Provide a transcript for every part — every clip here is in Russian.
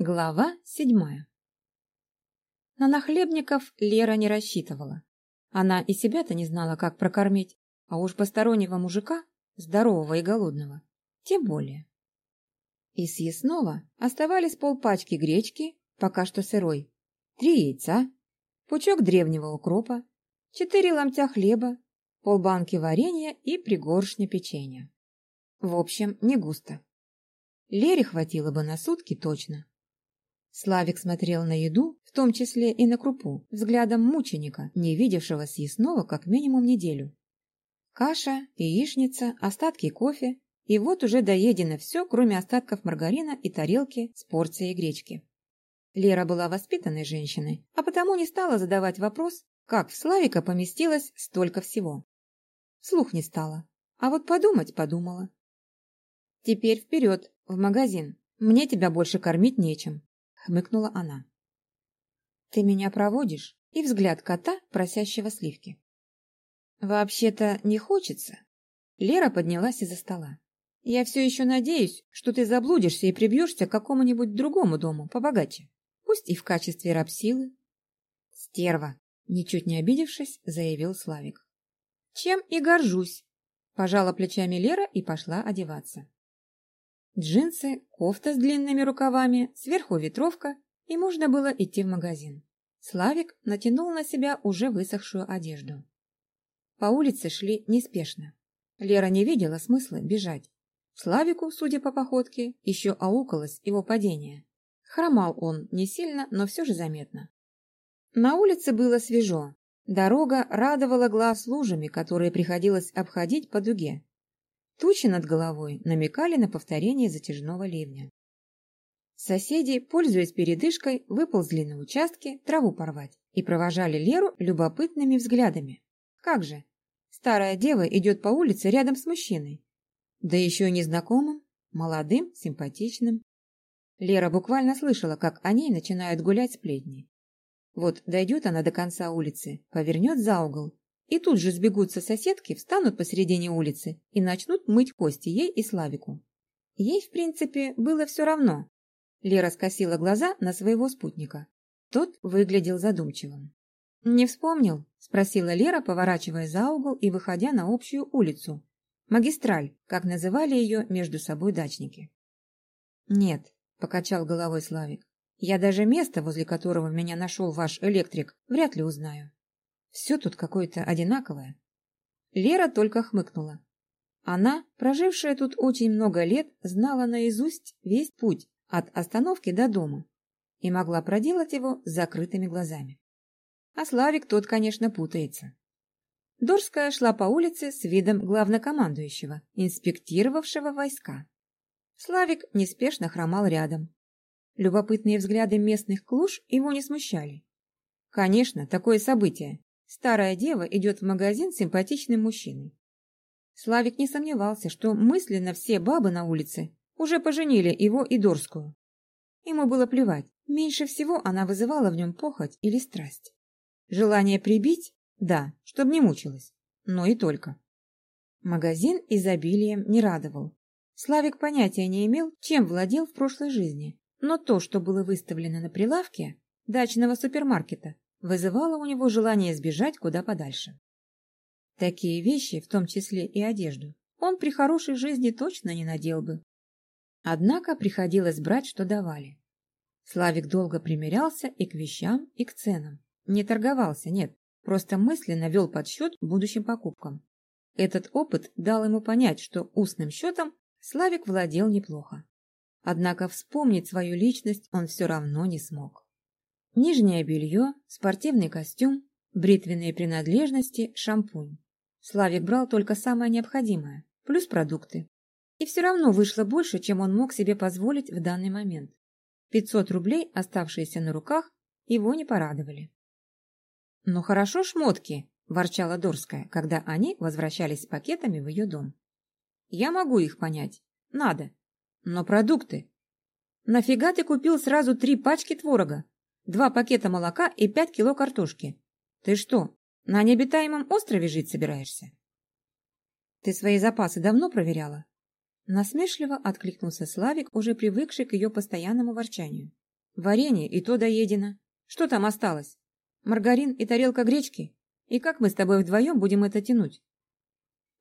Глава седьмая На нахлебников Лера не рассчитывала. Она и себя-то не знала, как прокормить, а уж постороннего мужика, здорового и голодного, тем более. Из съестного оставались полпачки гречки, пока что сырой, три яйца, пучок древнего укропа, четыре ломтя хлеба, полбанки варенья и пригоршня печенья. В общем, не густо. Лере хватило бы на сутки точно. Славик смотрел на еду, в том числе и на крупу, взглядом мученика, не видевшего съестного как минимум неделю. Каша, яичница, остатки кофе, и вот уже доедено все, кроме остатков маргарина и тарелки с порцией гречки. Лера была воспитанной женщиной, а потому не стала задавать вопрос, как в Славика поместилось столько всего. Слух не стала, а вот подумать подумала. «Теперь вперед, в магазин. Мне тебя больше кормить нечем хмыкнула она. «Ты меня проводишь?» И взгляд кота, просящего сливки. «Вообще-то не хочется». Лера поднялась из-за стола. «Я все еще надеюсь, что ты заблудишься и прибьешься к какому-нибудь другому дому, побогаче. Пусть и в качестве рабсилы». «Стерва!» — ничуть не обидевшись, заявил Славик. «Чем и горжусь!» — пожала плечами Лера и пошла одеваться. Джинсы, кофта с длинными рукавами, сверху ветровка, и можно было идти в магазин. Славик натянул на себя уже высохшую одежду. По улице шли неспешно. Лера не видела смысла бежать. Славику, судя по походке, еще аукалось его падение. Хромал он не сильно, но все же заметно. На улице было свежо. Дорога радовала глаз лужами, которые приходилось обходить по дуге. Тучи над головой намекали на повторение затяжного ливня. Соседи, пользуясь передышкой, выползли на участке траву порвать и провожали Леру любопытными взглядами. Как же? Старая дева идет по улице рядом с мужчиной. Да еще незнакомым, молодым, симпатичным. Лера буквально слышала, как о ней начинают гулять сплетни. Вот дойдет она до конца улицы, повернет за угол, и тут же сбегутся соседки, встанут посередине улицы и начнут мыть кости ей и Славику. Ей, в принципе, было все равно. Лера скосила глаза на своего спутника. Тот выглядел задумчивым. «Не вспомнил?» – спросила Лера, поворачивая за угол и выходя на общую улицу. Магистраль, как называли ее между собой дачники. «Нет», – покачал головой Славик. «Я даже место, возле которого меня нашел ваш электрик, вряд ли узнаю». Все тут какое-то одинаковое. Лера только хмыкнула. Она, прожившая тут очень много лет, знала наизусть весь путь от остановки до дома и могла проделать его с закрытыми глазами. А Славик тот, конечно, путается. Дорская шла по улице с видом главнокомандующего, инспектировавшего войска. Славик неспешно хромал рядом. Любопытные взгляды местных клуш его не смущали. Конечно, такое событие Старая дева идет в магазин с симпатичным мужчиной. Славик не сомневался, что мысленно все бабы на улице уже поженили его и Дорскую. Ему было плевать, меньше всего она вызывала в нем похоть или страсть. Желание прибить? Да, чтобы не мучилась, но и только. Магазин изобилием не радовал. Славик понятия не имел, чем владел в прошлой жизни, но то, что было выставлено на прилавке дачного супермаркета, вызывало у него желание сбежать куда подальше. Такие вещи, в том числе и одежду, он при хорошей жизни точно не надел бы. Однако приходилось брать, что давали. Славик долго примерялся и к вещам, и к ценам. Не торговался, нет, просто мысленно вел подсчет будущим покупкам. Этот опыт дал ему понять, что устным счетом Славик владел неплохо. Однако вспомнить свою личность он все равно не смог. Нижнее белье, спортивный костюм, бритвенные принадлежности, шампунь. Славик брал только самое необходимое, плюс продукты. И все равно вышло больше, чем он мог себе позволить в данный момент. 500 рублей, оставшиеся на руках, его не порадовали. «Ну хорошо шмотки», – ворчала Дорская, когда они возвращались с пакетами в ее дом. «Я могу их понять. Надо. Но продукты. Нафига ты купил сразу три пачки творога? Два пакета молока и пять кило картошки. Ты что, на необитаемом острове жить собираешься? Ты свои запасы давно проверяла? Насмешливо откликнулся Славик, уже привыкший к ее постоянному ворчанию. Варенье и то доедено. Что там осталось? Маргарин и тарелка гречки? И как мы с тобой вдвоем будем это тянуть?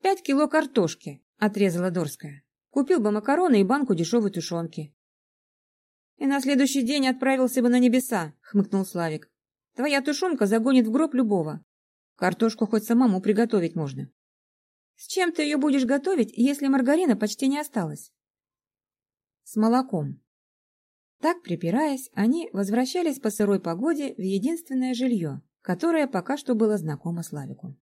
Пять кило картошки, отрезала Дорская. Купил бы макароны и банку дешевой тушенки. И на следующий день отправился бы на небеса, хмыкнул Славик. Твоя тушенка загонит в гроб любого. Картошку хоть самому приготовить можно. С чем ты ее будешь готовить, если маргарина почти не осталось? С молоком. Так, припираясь, они возвращались по сырой погоде в единственное жилье, которое пока что было знакомо Славику.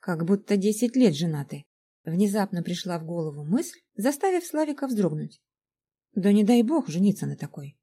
Как будто десять лет женаты. Внезапно пришла в голову мысль, заставив Славика вздрогнуть. Да не дай бог жениться на такой.